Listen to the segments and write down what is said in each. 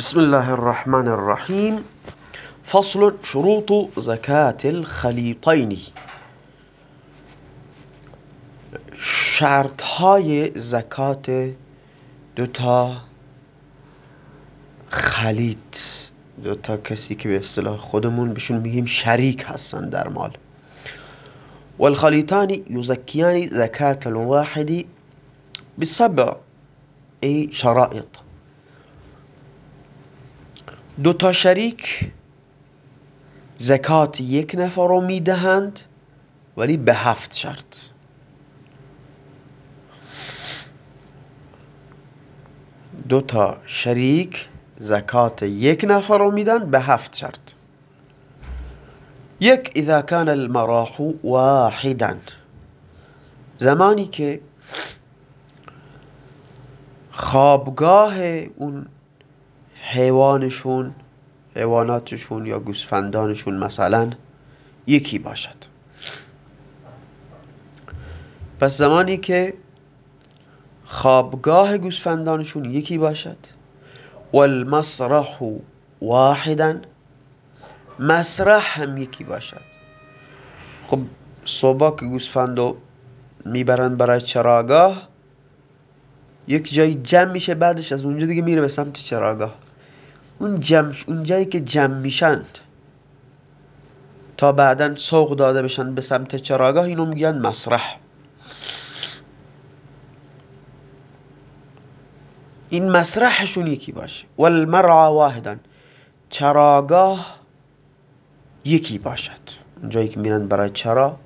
بسم الله الرحمن الرحیم فصل شروط زكاة الخلیطین شرط های زکات دوتا خلیط دوتا کسی که به اصطلاح خودمون بهشون میگیم شریک هستن در مال والخليطان يزكيان زكاة الواحد بسبع شرائط دو تا شریک زکات یک نفر رو می‌دهند ولی به هفت شرط. دو تا شریک زکات یک نفر رو میدن به هفت شرط. یک اذا كان المراح واحدا. زمانی که خوابگاه اون حیوانشون حیواناتشون یا گوسفندانشون مثلا یکی باشد. پس زمانی که خوابگاه گوسفندانشون یکی باشد والمسرح واحدا مسرح هم یکی باشد. خب صبح که گوسفندو می‌برن برای چراگاه یک جایی جمع میشه بعدش از اونجا دیگه میره به سمت چراگاه. اون جمع اون جایی که جمع میشند تا بعدا سوق داده بشن به سمت چراگاه اینو میگن مسرح. این مسرحشون یکی باشه. والمرعى واحدا. چراگاه یکی باشد. جایی که میرن برای چرا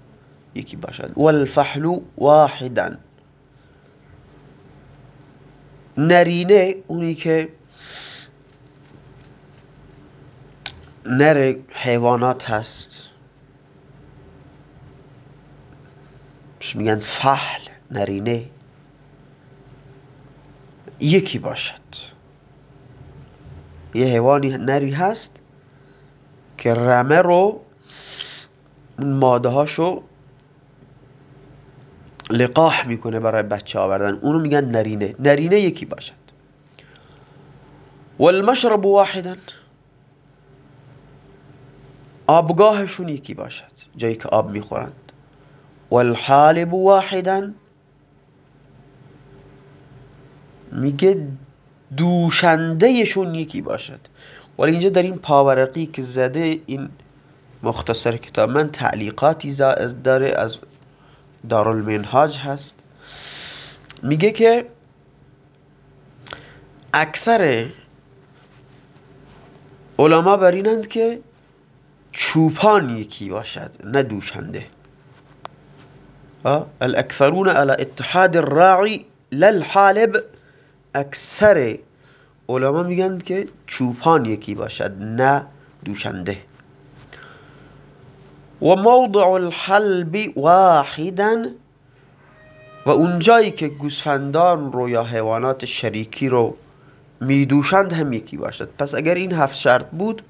یکی باشد. والفحل واحدا. نرینه اونی که نر حیوانات هست. میگن فحل نرینه. یکی باشد. یه حیوانی نری هست که رمه رو ماده هاشو لقاح می‌کنه برای بچه آوردن. اونو میگن نرینه. نرینه یکی باشد. والمشرب واحدا. آبگاهشون یکی باشد جایی که آب می‌خورند. والحالب واحدا. میگه دوشندهشون یکی باشد. ولی اینجا در این پاورقی که زده این مختصر کتاب من تعلیقاتی داره از دارالمنهاج هست. میگه که اکثر علما بر اینند که چوپان یکی باشد نه دوشنده الاکثرون على اتحاد الراعی للحالب اکثر علما میگن که چوپان یکی باشد نه دوشنده و موضع الحلب واحدا و اونجایی که گوسفندان رو یا حیوانات شریکی رو میدوشند هم یکی باشد. پس اگر این هفت شرط بود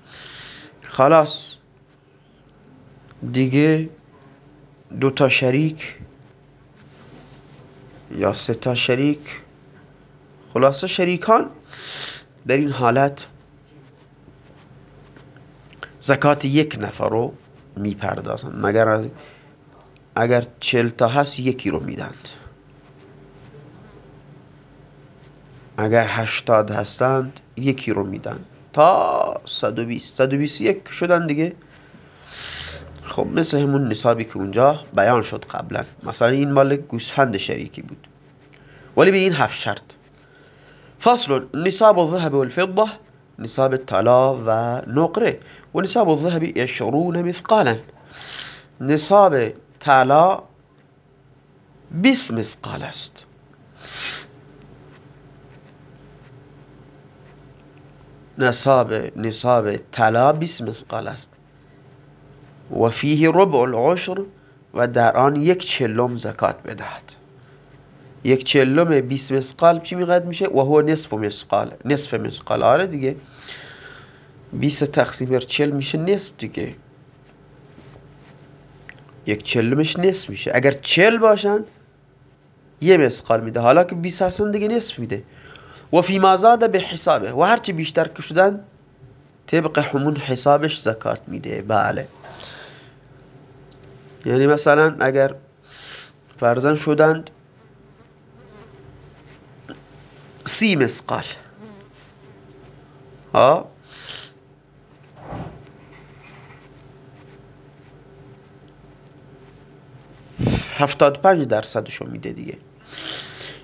خلاص. دیگه دو تا شریک یا سه تا شریک؟ خلاصه شریکان در این حالت زکات یک نفر رو می‌پردازند مگر اگر چل تا هست یکی رو میدند. اگر هشتاد هستند یکی رو میدن تا 120 121 شدن دیگه. خب مثل همون نصابی که اونجا بیان شد قبلا. مثلا این مال گوسفند شریکی بود. ولی به این هفت شرط. فصل نصاب الذهب والفضة نصاب طلا و نقره. و نصاب الذهب عشرون مثقالا. نصاب طلا 20 مثقال است. نصاب نصاب طلا 20 مثقال است. و فیه ربع العشر و در آن یک چلم زکات بدهد. یک چلم 20 مسقال چی میقدر میشه؟ و هو نصف مسقال نصف مسقال آره دیگه. 20 تقسیم بر 40 میشه نصف دیگه. یک چلمش نصف میشه. اگر 40 باشن یه مسقال میده. حالا که 20 هستن دیگه نصف میده. و فی ما زاد به حسابه. و هرچی بیشتر که شدن طبق همون حسابش زکات میده. بله. یعنی مثلا اگر فرزن شدند سی مسقال. ها؟ هفتاد پنج درصدشو میده دیگه.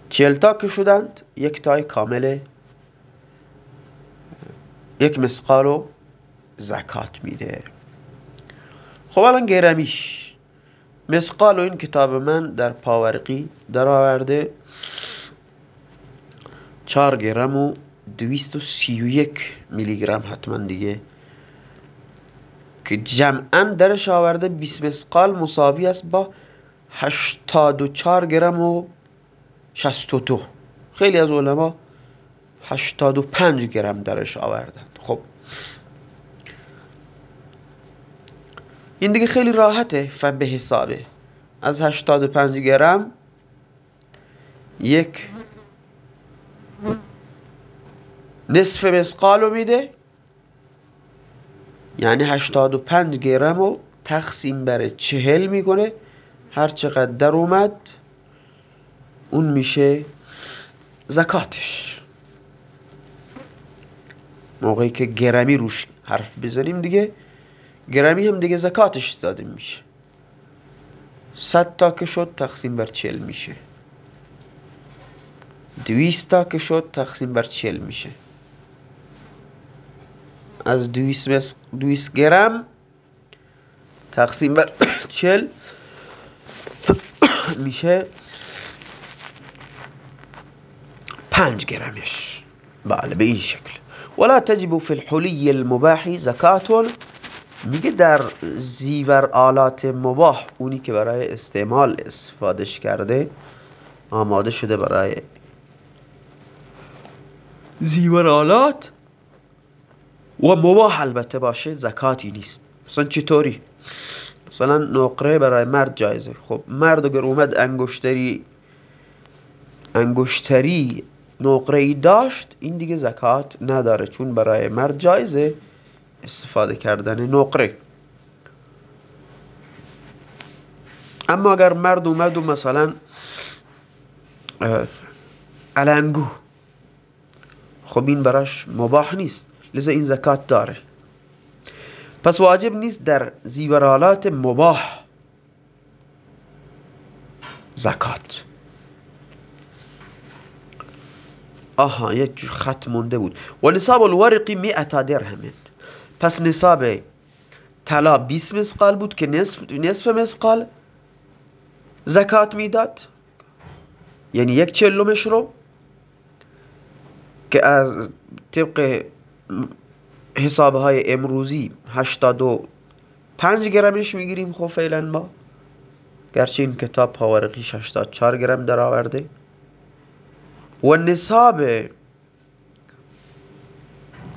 چهل تا که شدند یک تای کامل یک مسقال زکات میده. خب الان گرمیش. مسقال و این کتاب من در پاورقی در آورده چار گرم و دویست و سی و یک میلی گرم حتما دیگه که جمعا درش آورده 20 مسقال مساوی است با 84 گرم و 62 خیلی از علما 85 گرم درش آوردند خب این دیگه خیلی راحته به حسابه. از 85 گرم یک نصف مسقالو میده. یعنی 85 گرم رو تقسیم بر چهل می‌کنه. هر چقدر در اومد اون میشه زکاتش. موقعی که گرمی روش حرف بزنیم دیگه. گرمی هم دیگه زکاتش داده میشه. صد تا که شد تقسیم بر چل میشه. دویست تا که شد تقسیم بر چل میشه. از دویست گرم تقسیم بر چل میشه پنج گرمش. بله به این شکل. ولا تجب في الحلی المباح زکاتون میگه در زیور آلات مباح اونی که برای استعمال استفادهش کرده آماده شده برای زیور آلات. و مباح البته باشه زکاتی نیست. مثلا چطوری؟ مثلا نقره برای مرد جایزه. خب مرد اگر اومد انگشتری انگشتری نقره ای داشت این دیگه زکات نداره چون برای مرد جایزه. استفاده کردن نقره. اما اگر مرد اومد و مثلا علنگو خب این براش مباح نیست لذا این زکات داره. پس واجب نیست در زیورالات مباح زکات. آها یک خط مونده بود. و نصاب الورقی مئتا درهم. پس نصاب طلا 20 مسقال بود که نصف, نصف مسقال زکات می‌داد. یعنی یک چلومش رو که از طبق حساب های امروزی 85 گرمش می‌گیریم. خب فعلا ما. گرچه این کتاب پاورقیش 84 گرم در آورده و نصاب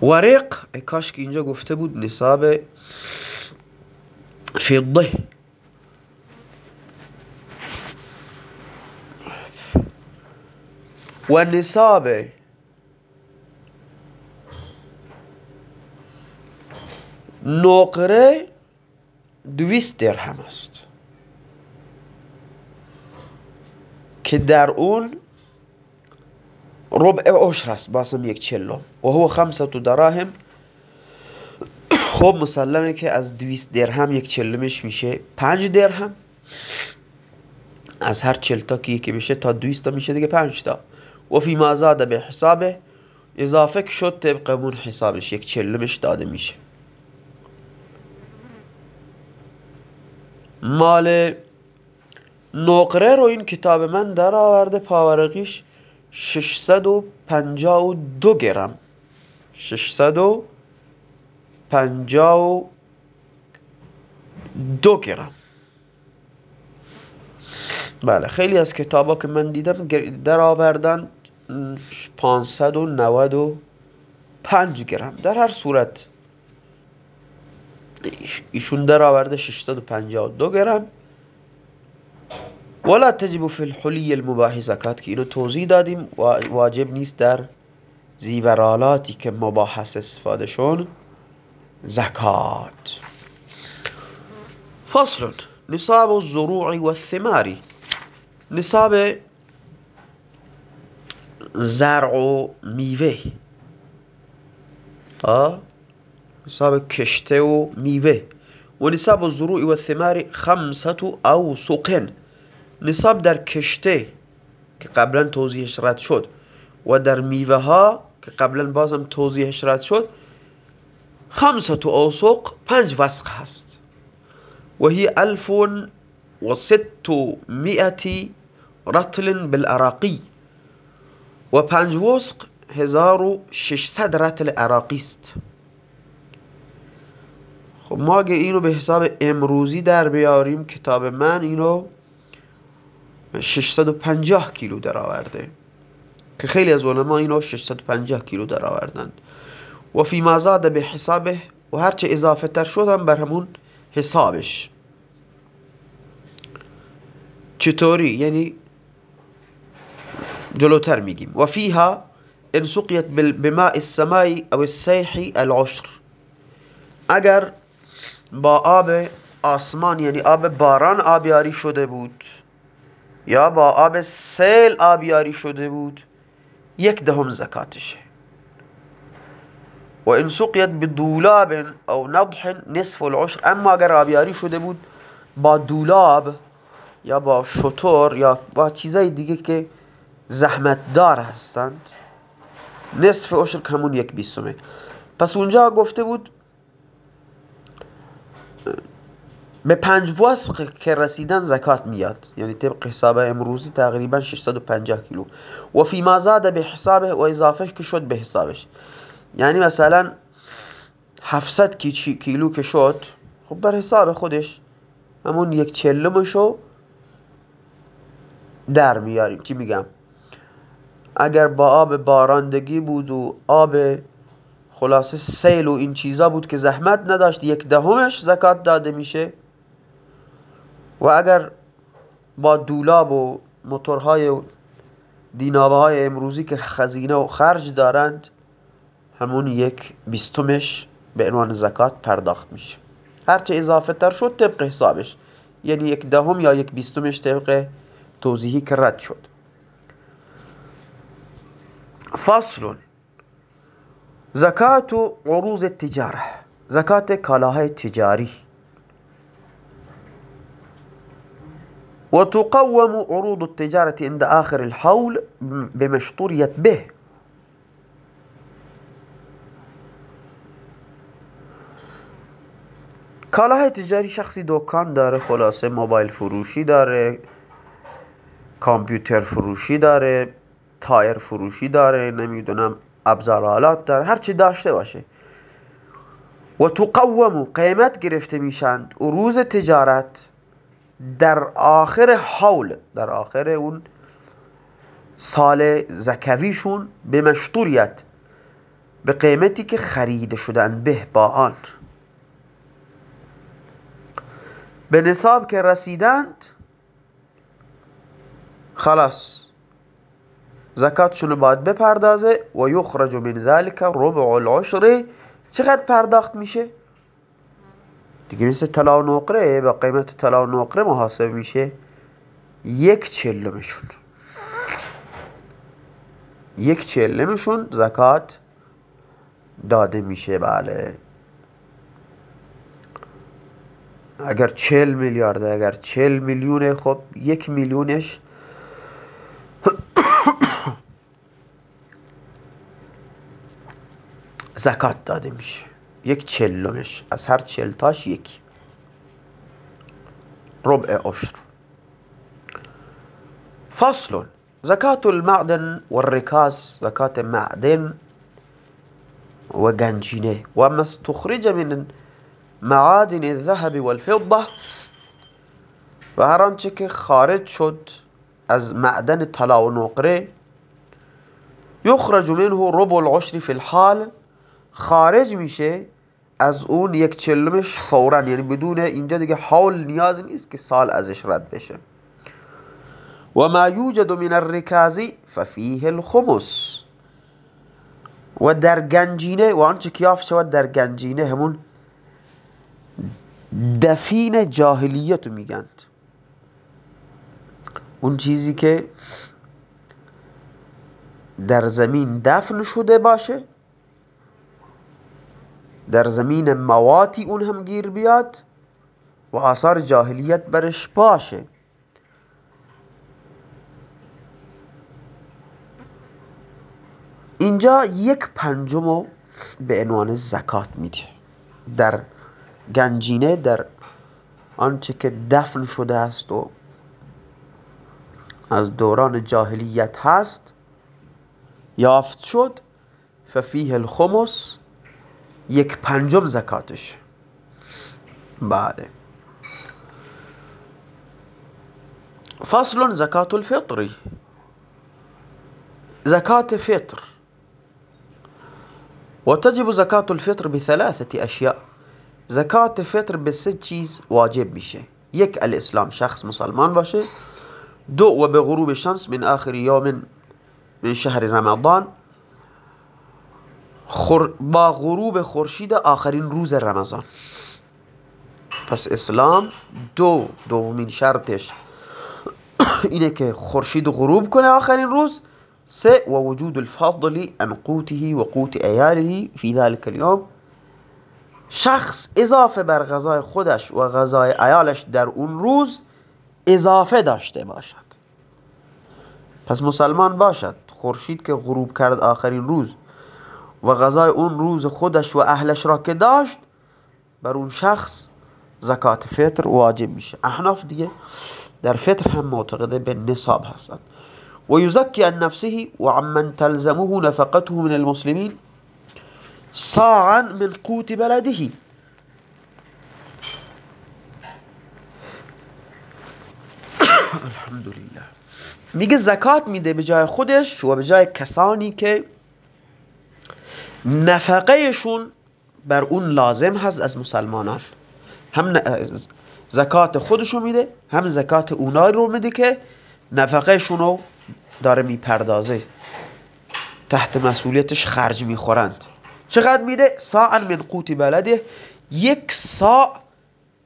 ورق. کاش که اینجا گفته بود نصاب فضه. و نصاب نقره دویست درهم است. که در اون ربع عشر است باسم یک چلو. و هو خمسة دراهم. خب مسلمه که از دویست درهم یک چلمش میشه پنج درهم. از هر چل تا که یکی بشه تا دویست میشه دیگه پنج تا. و فی ما زاده به حسابه. اضافه شد طبق حسابش یک چلمش داده میشه. مال نقره رو این کتاب من در آورده پاورقیش. 652 گرم. 652 گرم. بله خیلی از کتابا که من دیدم در آوردن 595 گرم. در هر صورت ایشون در آورده 652 گرم. ولا تجب فی الحلی المباح زکات که اینو توضیح دادیم. واجب نیست در زیورالاتی که مباحث استفاده شون زکات. فصل نصاب الزروع والثمار. نصاب زرع و میوه. نصاب کشته و میوه. و نصاب الزروع والثمار خمسة اوسق. نصاب در کشته که قبلا توضیحش رد شد و در میوه ها که قبلا بازم توضیحش رد شد خمسة اوسق پنج وسق هست. و هی الف و ست مئة رطل بالعراقی. و پنج وسق هزار و ششصد رتل عراقی است. خب ما اگه اینو به حساب امروزی در بیاریم کتاب من اینو 650 کیلو در آورده که خیلی از علما اینو 650 کیلو در آوردند و فی ما زاد به حسابه و هرچه اضافه تر شدن بر همون حسابش. چطوری؟ یعنی جلوتر میگیم. و فیها ان سقیت بماء السماء او السیح العشر. اگر با آب آسمان یعنی آب باران آبیاری شده بود یا با آب سیل آبیاری شده بود یک دهم زکاتشه. و ان سقیت بدولاب او نضح نصف العشر اما اگر آبیاری شده بود با دولاب یا با شطور یا با چیزای دیگه که زحمت دار هستند نصف عشر همون یک بیستمه. پس اونجا گفته بود به پنج وسق که رسیدن زکات میاد یعنی طبق حساب امروزی تقریبا 650 کیلو. و فی ما زاد به حسابه و اضافه که شد به حسابش. یعنی مثلا 700 کیلو که شد خب بر حساب خودش همون یک چلمشو در میاریم. چی میگم؟ اگر با آب باراندگی بود و آب خلاصه سیل و این چیزا بود که زحمت نداشت یک دهمش زکات داده میشه و اگر با دولاب و موتورهای و دینابه های امروزی که خزینه و خرج دارند همون یک بیستمش به عنوان زکات پرداخت میشه. هرچه اضافه تر شد طبق حسابش. یعنی یک دهم یا یک بیستمش طبق توضیحی که رد شد. فصل زکات عروض تجاره زکات کالاهای تجاری. وتقوم عروض التجارة عند آخر الحول بمشطورية به. کالاهای تجاری شخصی دکان داره خلاصه موبایل فروشی داره کامپیوتر فروشی داره تایر فروشی داره نمی‌دونم ابزار آلات داره هرچی داشته باشه. و تقوم قیمت گرفته میشند روز تجارت. در آخر حول در آخر اون سال زکویشون به مشطوریت به قیمتی که خریده شدن به با آن به نصاب که رسیدند خلاص زکاتشون باید بپردازه و یخرج من ذلك ربع العشر. چقدر پرداخت میشه؟ دیگه مثل طلا و نقره با قیمت طلا و نقره محاسب میشه یک چلمشون یک چلمشون زکات داده میشه بله. اگر چل میلیارده اگر چل میلیونه خب یک میلیونش زکات داده میشه. یک چلمش از هر چلتاش یک. ربع عشر. فصل. زکات المعدن والركاز زکات معدن و گنجینه. و ما استخرج من معادن الذهب والفضه و هر آنچه که خارج شد از معدن طلا و نقره یخرج منه ربع العشر في الحال. خارج میشه از اون یک چلمش فورا یعنی بدون اینجا دیگه حال نیاز نیست که سال ازش رد بشه. و ما یوجد من الرکازی ففیه الخمس. و در گنجینه و آنچه که یافت شود در گنجینه همون دفین جاهلیت میگند. اون چیزی که در زمین دفن شده باشه در زمین مواتی اون هم گیر بیاد و آثار جاهلیت برش باشه. اینجا یک پنجمو به عنوان زکات میده. در گنجینه در آنچه که دفن شده است و از دوران جاهلیت هست یافت شد. ففیه الخمس. یک پنجم زکاتش. بله. فصل زکات الفطری زکات فطر. وتجب زکات الفطر بثلاثة اشیاء. زکات فطر به سه چیز واجب میشه. یک الاسلام شخص مسلمان باشه. دو و به غروب شمس من آخر یوم من شهر رمضان. با غروب خورشید آخرین روز رمضان. پس اسلام دو دومین شرطش اینه که خورشید غروب کنه آخرین روز. سه و وجود الفضل عن قوته و قوت ایاله فی ذلك اليوم شخص اضافه بر غذای خودش و غذای ایالش در اون روز اضافه داشته باشد. پس مسلمان باشد. خورشید که غروب کرد آخرین روز و غذای اون روز خودش و اهلش را که داشت بر اون شخص زکات فطر واجب میشه. احناف دیگه در فطر هم معتقده به نصاب هستند و یزکی عن نفسه و عمن تلزمه نفقته من المسلمین صاعا من قوت بلده. الحمدلله. میگه زکات میده به جای خودش و به جای کسانی که نفقهشون بر اون لازم هست از مسلمانان. هم زکات خودشو میده هم زکات اونای رو میده که نفقهشون رو داره می‌پردازه. تحت مسئولیتش خرج می‌خورند. چقدر میده؟ ساعا من قوت بلده. یک ساع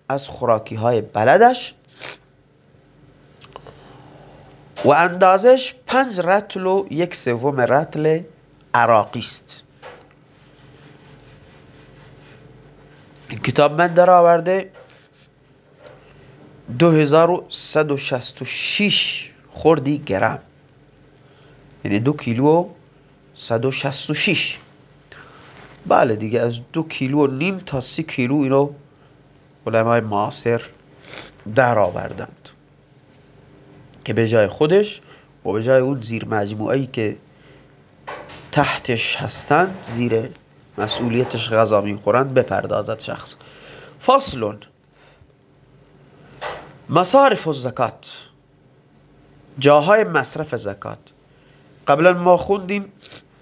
از خوراکی های بلدش. و اندازش پنج رتل و یک سوم رتل عراقی است. این کتاب من در آورده 2166 خوردی گرم. یعنی دو کیلو و 166 بله دیگه از دو کیلو نیم تا سی کیلو اینو علمای معاصر در آوردند. که به جای خودش و به جای اون زیر مجموعه که تحتش هستند زیر مسئولیتش غذا می‌خورند بپردازد شخص. فصل. مصارف الزکات جاهای مصرف زکات. قبلا ما خوندیم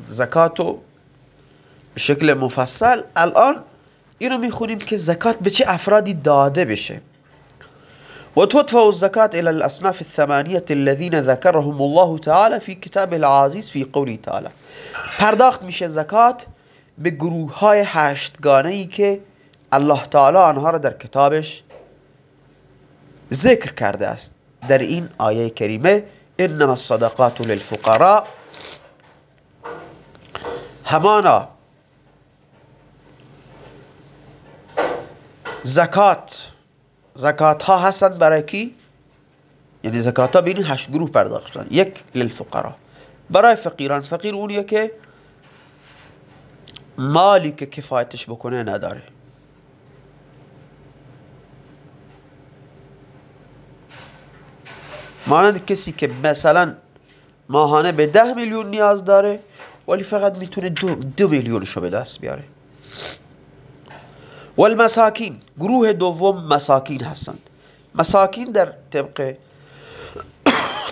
زکاتو به شکل مفصل. الان اینو می‌خونیم که زکات به چه افرادی داده بشه. وتدفع الزكاة إلى الأصناف الثمانية الذين ذكرهم الله تعالى في كتاب العزيز في قوله تعالى پرداخت میشه زکات به گروه های هشتگانه ای که الله تعالی آنها را در کتابش ذکر کرده است. در این آیه کریمه انما الصدقات للفقراء. همانا زکات زکات ها هستند برای کی؟ یعنی زکات ها بین هشت گروه پرداخت شدن یک للفقرا برای فقیران. فقیر اونیه که مالی که کفایتش بکنه نداره. مانند کسی که مثلا ماهانه به ده میلیون نیاز داره ولی فقط می‌تونه دو, دو میلیونشو به دست بیاره. والمساکین گروه دوم مساکین هستند. مساکین در طبق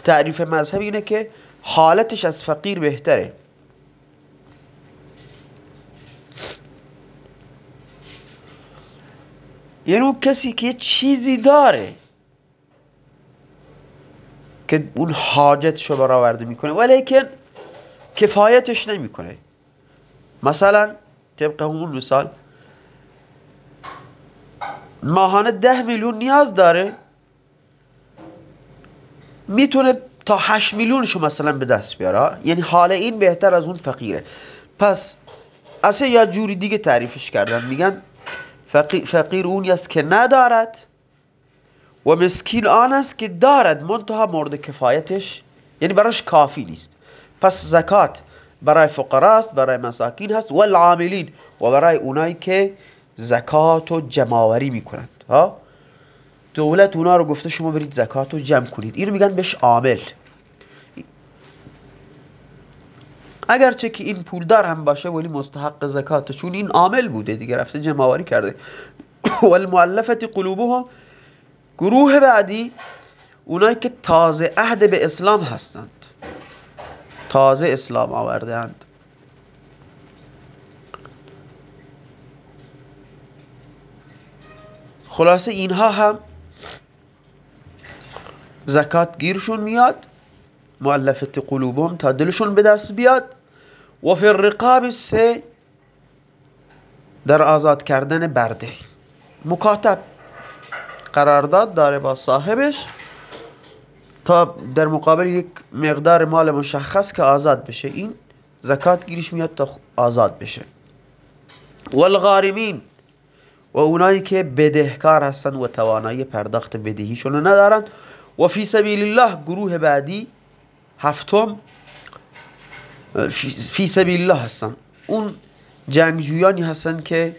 تعریف مذهبی اینه که حالتش از فقیر بهتره. یعنی اون کسی که یه چیزی داره که اون حاجتشو برآورده می‌کنه ولیکن کفایتش نمی‌کنه. مثلا طبق همون مثال ماهانه ده میلیون نیاز داره می‌تونه تا 8 میلیونشو مثلا به دست بیاره. یعنی حال این بهتر از اون فقیره. پس اصلا یا جوری دیگه تعریفش کردن میگن فقیر اونی است که ندارد و مسکین آن است که دارد منتها مورد کفایتش یعنی براش کافی نیست. پس زکات برای فقرا است برای مساکین هست و العاملین و برای اونایی که زکات و جماوری می‌کنند. ها؟ دولت اونا رو گفته شما برید زکات رو جمع کنید. اینو میگن بهش عامل. اگرچه که این پولدار هم باشه ولی مستحق زکات چون این عامل بوده دیگه رفته جمعواری کرده. والمؤلفت قلوبهم گروه بعدی اونایی که تازه عهد به اسلام هستند. تازه اسلام آورده اند. خلاصه اینها هم زکات گیرشون میاد مؤلفت قلوبهم تا دلشون به دست بیاد. و فی الرقاب سه در آزاد کردن برده. مکاتب قرارداد داره با صاحبش تا در مقابل یک مقدار مال مشخص که آزاد بشه این زکات گیرش میاد تا آزاد بشه. والغارمین و اونایی که بدهکار هستن و توانایی پرداخت بدهیشون ندارن. و فی سبیل الله گروه بعدی هفتم فی سبیل الله هستن. اون جنگجویانی هستن که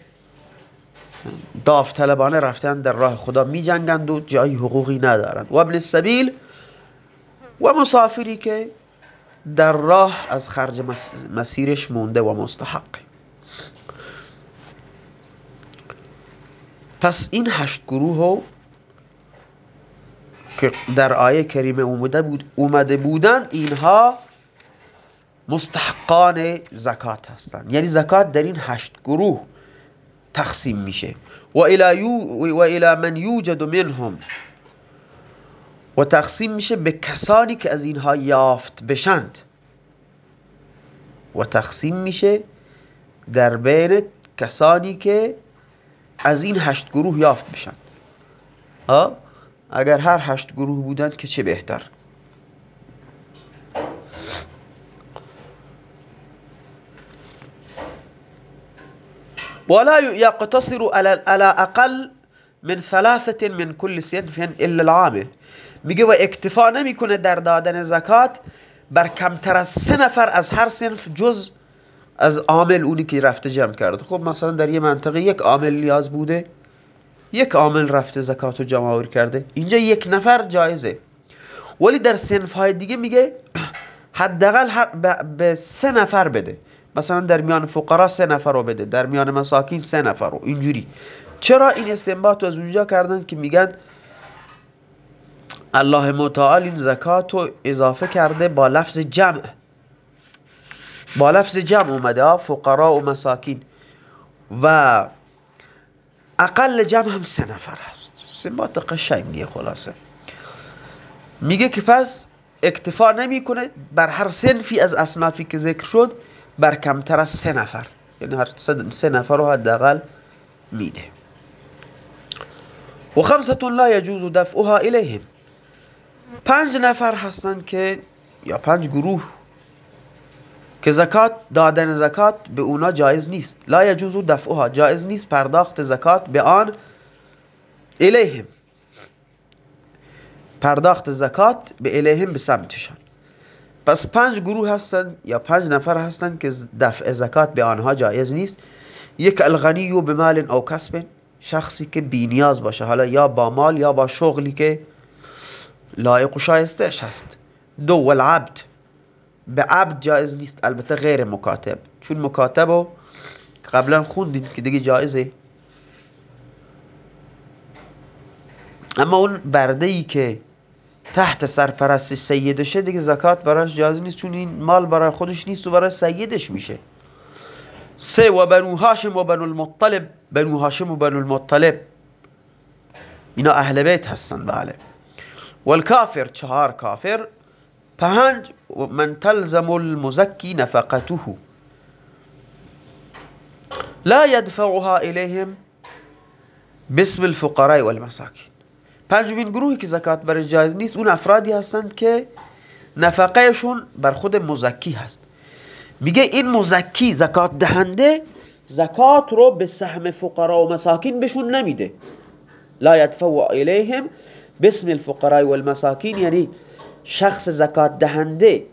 داوطلبانه رفتن در راه خدا. می جنگند و جای حقوقی ندارند. و ابن السبیل و مسافری که در راه از خرج مسیرش مونده و مستحق. پس این هشت گروه که در آیه کریمه اومده, بود اومده بودن اینها مستحقان زکات هستند. یعنی زکات در این هشت گروه تقسیم میشه. و الى من یوجد منهم. و تقسیم میشه به کسانی که از اینها یافت بشند. و تقسیم میشه در بین کسانی که از این هشت گروه یافت بشن اگر هر هشت گروه بودند که چه بهتر؟ ولا يقتصر على اقل من ثلاثة من كل صنف الا العامل. میگه و اکتفا نمی‌کنه در دادن زکات بر کمتر از سه نفر از هر صنف جز از عامل اونی که رفته جمع کرده. خب مثلا در یه منطقه یک عامل نیاز بوده یک عامل رفته زکات و جمع آوری کرده. اینجا یک نفر جایزه. ولی در صنف های دیگه میگه حداقل به سه نفر بده. مثلا در میان فقرا سه نفر رو بده در میان مساکین سه نفر رو. اینجوری. چرا این استنباط از اونجا کردن که میگن الله متعال این زکات رو اضافه کرده با لفظ جمع؟ با لفظ جمع اومده فقرا و مساکین. و اقل جمع هم سه نفر هست سنبات قشنگیه خلاصه. میگه که پس اکتفا نمی‌کنه بر هر سنفی از اصنافی که ذکر شد بر کمتر از سه نفر. یعنی هر سه نفر رو حداقل میده. و خمسة لا يجوز دفعها الیهم. پنج نفر هستن که یا پنج گروه که زکات دادن زکات به اونا جایز نیست. لا یجوز دفعها. جایز نیست پرداخت زکات به آن الیهم. پرداخت زکات به الیهم به سمتشان. پس پنج گروه هستن یا پنج نفر هستن که دفع زکات به آنها جایز نیست. یک الغنی و به مال او کسب شخصی که بی نیاز باشه حالا یا با مال یا با شغلی که لایق و شایستهش هست. دو والعبد. به عبد جایز نیست البته غیر مکاتب. چون مکاتب رو قبلا خوندیم که دیگه جایزه. اما اون برده که تحت سرپرست سیدشه دیگه زکات براش جایز نیست چون این مال برای خودش نیست و برای سیدش میشه. سه و بنو هاشم و بنو المطلب. بنو هاشم و بنو المطلب. اینا اهل بیت هستن بله. والکافر چهار کافر. پنج من تلزم المزکی نفقته لا يدفعها إليهم باسم الفقراء والمساکین. پنجمین گروهی که زکات برای جایز نیست اون افرادی هستند که نفقهشون بر خود مزکی هست. میگه این مزکی زکات دهنده زکات رو به سهم فقرا و مساکین بهشون نمیده. لا يدفع الیهم باسم الفقراء والمساکین یعنی شخص زکات دهنده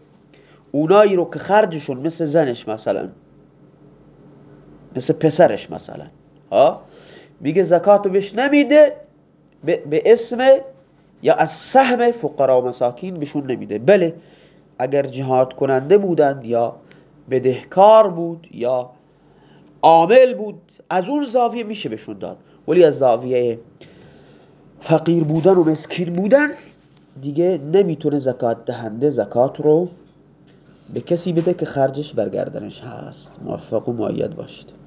اونایی رو که خرجشون مثل زنش مثلا مثل پسرش مثلا ها؟ میگه زکاتو بهش نمیده به اسم یا از سهم فقرا و مساکین بهشون نمیده. بله اگر جهاد کننده بودند یا بدهکار بود یا عامل بود از اون زاویه میشه بهشون داد. ولی از زاویه فقیر بودن و مسکین بودن دیگه نمی‌تونه زکات دهنده زکات رو به کسی بده که خرجش برگردنش هست. موفق و معید باشید.